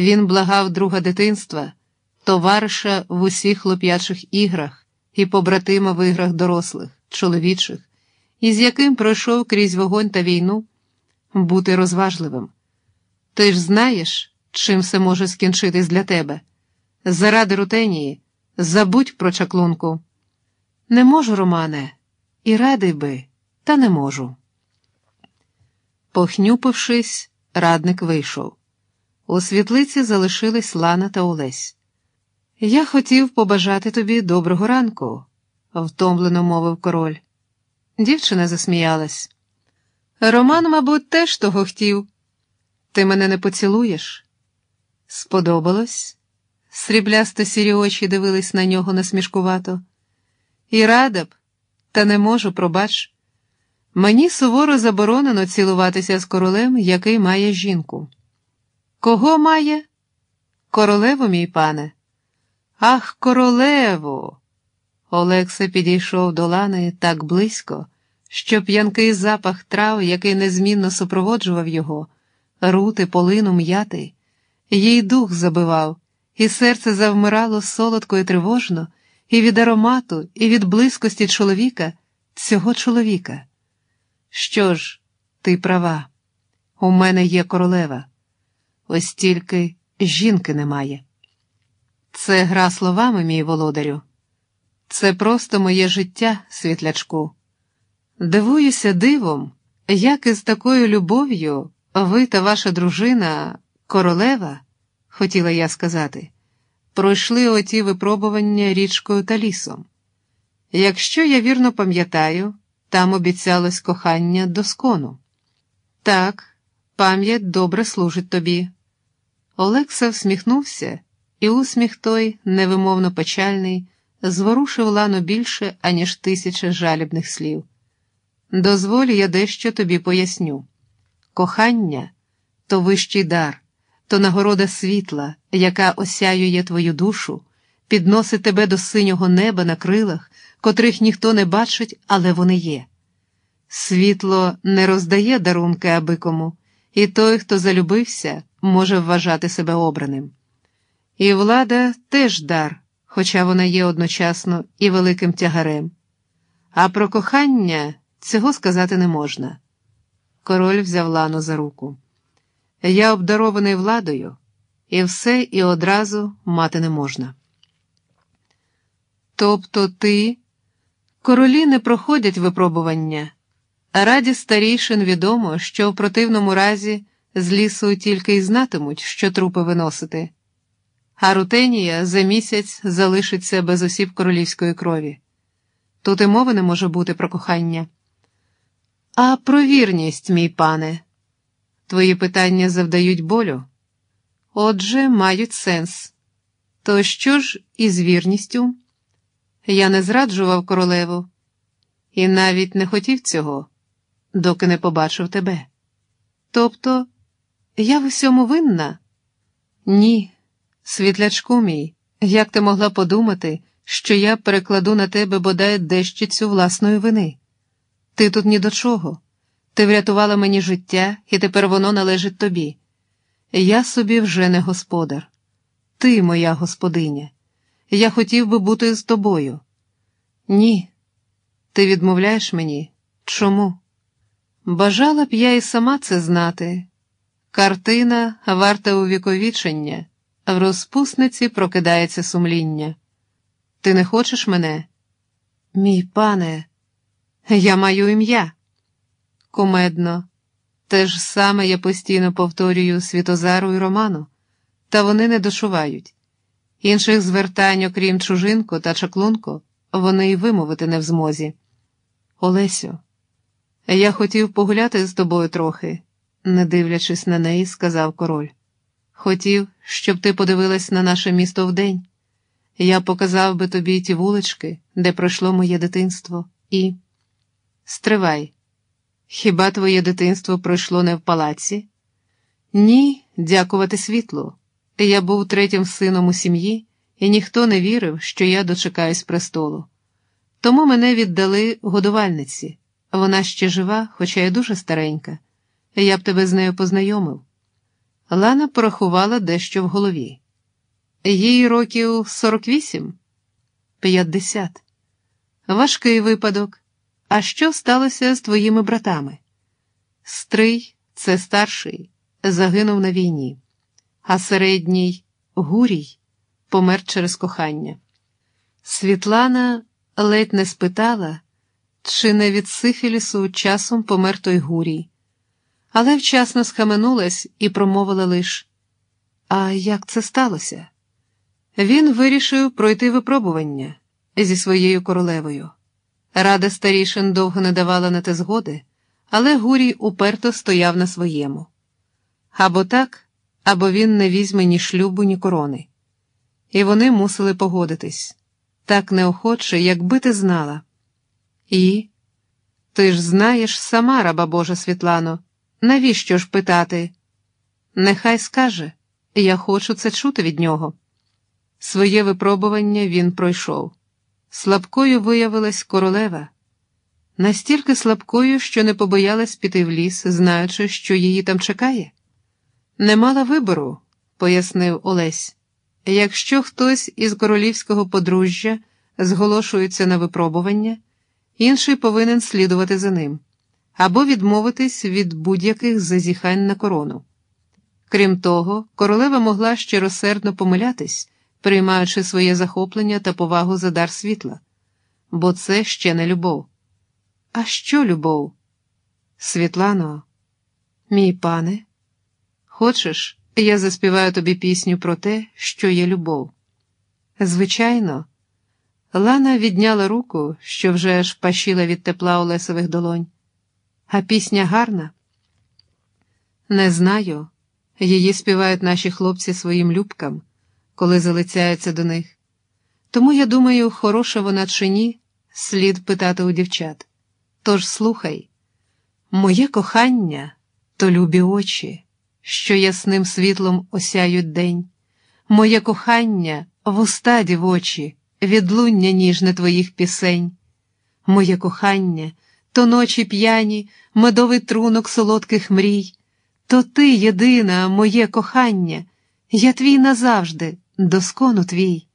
Він благав друга дитинства, товариша в усіх хлоп'ячих іграх і побратима в іграх дорослих, чоловічих, із яким пройшов крізь вогонь та війну бути розважливим. Ти ж знаєш, чим все може скінчитись для тебе. Заради рутенії, забудь про чаклунку. Не можу, Романе, і радий би, та не можу. Похнюпившись, радник вийшов. У світлиці залишились Лана та Олесь. Я хотів побажати тобі доброго ранку, втомлено мовив король. Дівчина засміялась. Роман, мабуть, теж того хотів. Ти мене не поцілуєш? Сподобалось? Сріблясто сірі очі дивились на нього насмішкувато. І рада б, та не можу, пробач. Мені суворо заборонено цілуватися з королем, який має жінку. Кого має? Королеву, мій пане. Ах, королеву. Олекса підійшов до лани так близько, що п'янкий запах трав, який незмінно супроводжував його, рути, полину, м'яти, їй дух забивав, і серце завмирало солодко і тривожно, і від аромату, і від близькості чоловіка, цього чоловіка. Що ж, ти права, у мене є королева, ось тільки жінки немає. Це гра словами, мій володарю. Це просто моє життя, світлячку. Дивуюся дивом, як із такою любов'ю ви та ваша дружина, королева, хотіла я сказати, пройшли оті випробування річкою та лісом. Якщо я вірно пам'ятаю, там обіцялось кохання до скону. Так, пам'ять добре служить тобі. Олекса всміхнувся, і усміх той, невимовно печальний, зворушив лану більше, аніж тисяча жалібних слів. Дозволь, я дещо тобі поясню. Кохання то вищий дар, то нагорода світла, яка осяює твою душу, підносить тебе до синього неба на крилах, котрих ніхто не бачить, але вони є. Світло не роздає дарунки абикому, і той, хто залюбився, може вважати себе обраним. І влада теж дар, хоча вона є одночасно і великим тягарем. А про кохання цього сказати не можна. Король взяв лану за руку. Я обдарований владою, і все і одразу мати не можна. Тобто ти, королі не проходять випробування, раді старішин відомо, що в противному разі з лісу тільки й знатимуть, що трупи виносити, а рутенія за місяць залишиться без осіб королівської крові. Тут і мови не може бути про кохання. А про вірність, мій пане, твої питання завдають болю. Отже, мають сенс. То що ж із вірністю? Я не зраджував королеву і навіть не хотів цього, доки не побачив тебе. Тобто, я в усьому винна? Ні, світлячку мій, як ти могла подумати, що я перекладу на тебе бодай дещицю власної вини? Ти тут ні до чого. Ти врятувала мені життя, і тепер воно належить тобі. Я собі вже не господар. Ти моя господиня. Я хотів би бути з тобою. Ні, ти відмовляєш мені. Чому? Бажала б я і сама це знати. Картина варта увіковічення, в розпусниці прокидається сумління. Ти не хочеш мене? Мій пане, я маю ім'я. Кумедно. Те ж саме я постійно повторюю Світозару і Роману, та вони не дошувають. Інших звертань, окрім чужинко та чаклунко, вони й вимовити не в змозі. Олесю, я хотів погуляти з тобою трохи, не дивлячись на неї, сказав король. Хотів, щоб ти подивилась на наше місто вдень. Я показав би тобі ті вулички, де пройшло моє дитинство, і. Стривай. Хіба твоє дитинство пройшло не в палаці? Ні, дякувати світлу. Я був третім сином у сім'ї, і ніхто не вірив, що я дочекаюсь престолу. Тому мене віддали годувальниці. Вона ще жива, хоча й дуже старенька. Я б тебе з нею познайомив. Лана порахувала дещо в голові. Їй років сорок вісім? П'ятдесят. Важкий випадок. А що сталося з твоїми братами? Стрий, це старший, загинув на війні, а середній Гурій помер через кохання. Світлана ледь не спитала, чи не від сифілісу часом помер той Гурій, але вчасно схаменулась і промовила лиш: А як це сталося? Він вирішив пройти випробування зі своєю королевою. Рада старішин довго не давала на те згоди, але Гурій уперто стояв на своєму. Або так, або він не візьме ні шлюбу, ні корони. І вони мусили погодитись так неохоче, якби ти знала. І ти ж знаєш сама, раба Божа Світлано, навіщо ж питати? Нехай скаже, я хочу це чути від нього. Своє випробування він пройшов. Слабкою виявилась королева, настільки слабкою, що не побоялась піти в ліс, знаючи, що її там чекає. Не мала вибору, пояснив Олесь. Якщо хтось із королівського подружжя зголошується на випробування, інший повинен слідувати за ним або відмовитись від будь-яких зазіхань на корону. Крім того, королева могла щиросердно помилятись приймаючи своє захоплення та повагу за дар світла, бо це ще не любов. А що любов? Світлано, мій пане, хочеш, я заспіваю тобі пісню про те, що є любов? Звичайно, Лана відняла руку, що вже аж пашіла від тепла Олесових долонь. А пісня гарна? Не знаю. Її співають наші хлопці своїм любкам коли залицяється до них. Тому я думаю, хороша вона чи ні, слід питати у дівчат. Тож слухай, моє кохання то любі очі, що ясним світлом осяють день, моє кохання в уста дівочі, відлуння ніжне твоїх пісень, моє кохання то ночі п'яні, медовий трунок солодких мрій, то ти єдина, моє кохання, я твій назавжди доскону твій.